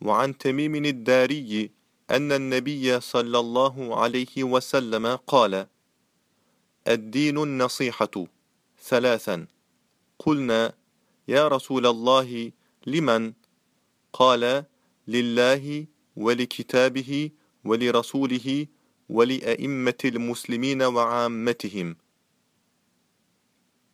وعن تميم الداري أن النبي صلى الله عليه وسلم قال الدين النصيحة ثلاثا قلنا يا رسول الله لمن؟ قال لله ولكتابه ولرسوله ولأئمة المسلمين وعامتهم